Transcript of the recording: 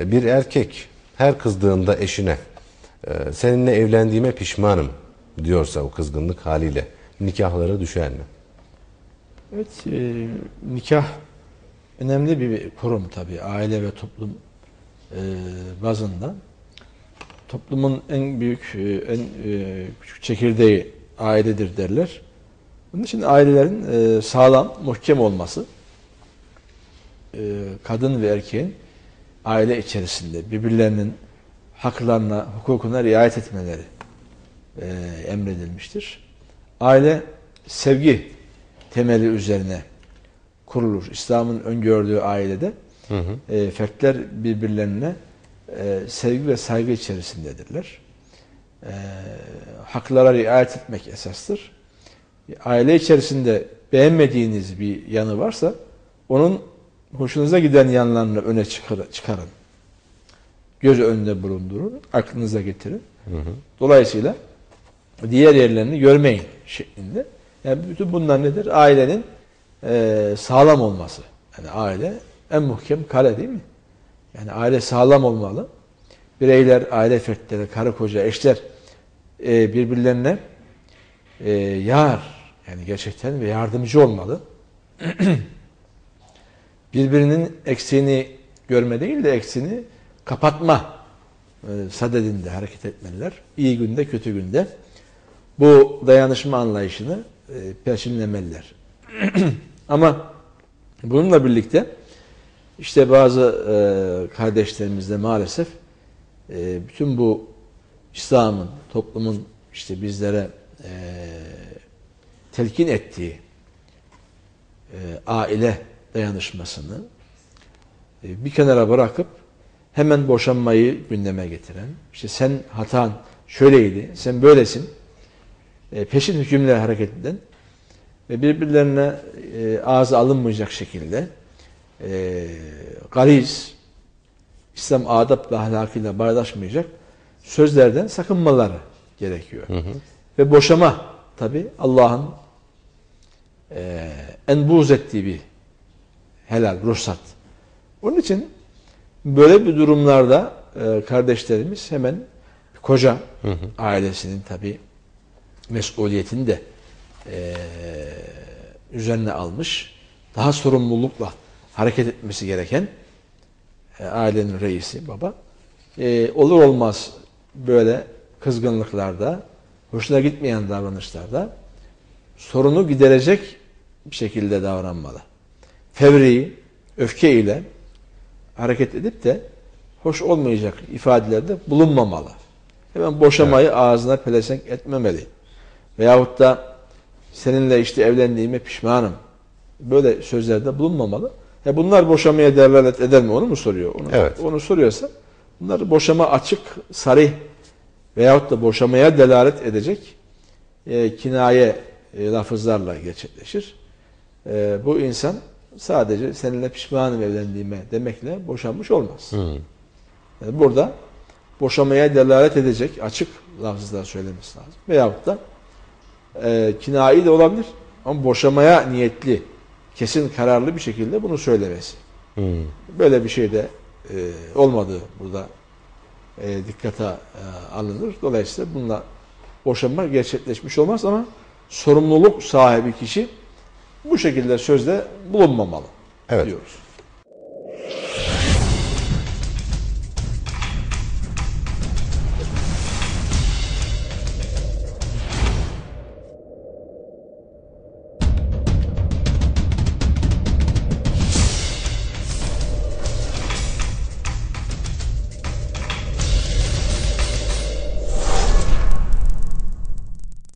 E, Bir erkek her kızdığında eşine e, seninle evlendiğime pişmanım diyorsa o kızgınlık haliyle nikahları düşer mi? Evet, e, nikah önemli bir kurum tabii aile ve toplum e, bazında. Toplumun en büyük, e, en e, küçük çekirdeği ailedir derler. Bunun için ailelerin e, sağlam, muhkem olması, e, kadın ve erkeğin aile içerisinde birbirlerinin haklarına, hukukuna riayet etmeleri e, emredilmiştir. Aile sevgi temeli üzerine kurulur. İslam'ın öngördüğü ailede Hı hı. e, fertler birbirlerine e, sevgi ve saygı içerisindedirler. E, haklara riayet etmek esastır. Aile içerisinde beğenmediğiniz bir yanı varsa onun hoşunuza giden yanlarını öne çıkar- çıkarın. Göz önünde bulundurun, aklınıza getirin. Hı hı. Dolayısıyla diğer yerlerini görmeyin şeklinde. Yani bütün bunlar nedir? Ailenin e, sağlam olması. Yani aile en muhkem kale değil mi? Yani aile sağlam olmalı. Bireyler, aile fertleri, karı koca, eşler e, birbirlerine e, yar yani gerçekten ve yardımcı olmalı. Birbirinin eksiğini görme değil de eksiğini kapatma e, sadedinde hareket etmeliler. İyi günde, kötü günde bu dayanışma anlayışını e, perçinlemeliler. Ama bununla birlikte işte bazı e, kardeşlerimizde maalesef e, bütün bu İslam'ın, toplumun işte bizlere telkin ettiği aile dayanışmasını e, bir kenara bırakıp hemen boşanmayı gündeme getiren, işte sen hatan şöyleydi, sen böylesin, e, peşin hükümle hareket eden ve birbirlerine e, ağzı alınmayacak şekilde gariz, İslam adab ve ahlakıyla bağdaşmayacak sözlerden sakınmaları gerekiyor. Hı hı. Ve boşama tabi Allah'ın e, en buğz ettiği bir helal, ruhsat. Onun için böyle bir durumlarda e, kardeşlerimiz hemen koca Hı hı. ailesinin tabi mesuliyetini de e, üzerine almış, daha sorumlulukla hareket etmesi gereken e, ailenin reisi, baba. E, olur olmaz böyle kızgınlıklarda, hoşuna gitmeyen davranışlarda sorunu giderecek bir şekilde davranmalı. Fevri, öfke ile hareket edip de hoş olmayacak ifadelerde bulunmamalı. Hemen boşamayı ağzına pelesenk etmemeli. Veyahut da seninle işte evlendiğime pişmanım. Böyle sözlerde bulunmamalı. Ya bunlar boşamaya delalet eder mi? Onu mu soruyor? Onu, Evet. onu soruyorsa bunlar boşama açık, sarih veyahut da boşamaya delalet edecek e, kinaye e, lafızlarla gerçekleşir. E, bu insan sadece seninle pişmanım evlendiğime demekle boşanmış olmaz. Hı. Yani burada boşamaya delalet edecek açık lafızlar söylemesi lazım. Veyahut da e, kinai de olabilir ama boşamaya niyetli, kesin kararlı bir şekilde bunu söylemesi. Hı. Böyle bir şey de e, olmadığı burada e, dikkate e, alınır. Dolayısıyla bununla boşanma gerçekleşmiş olmaz ama sorumluluk sahibi kişi bu şekilde sözde bulunmamalı Evet. diyoruz.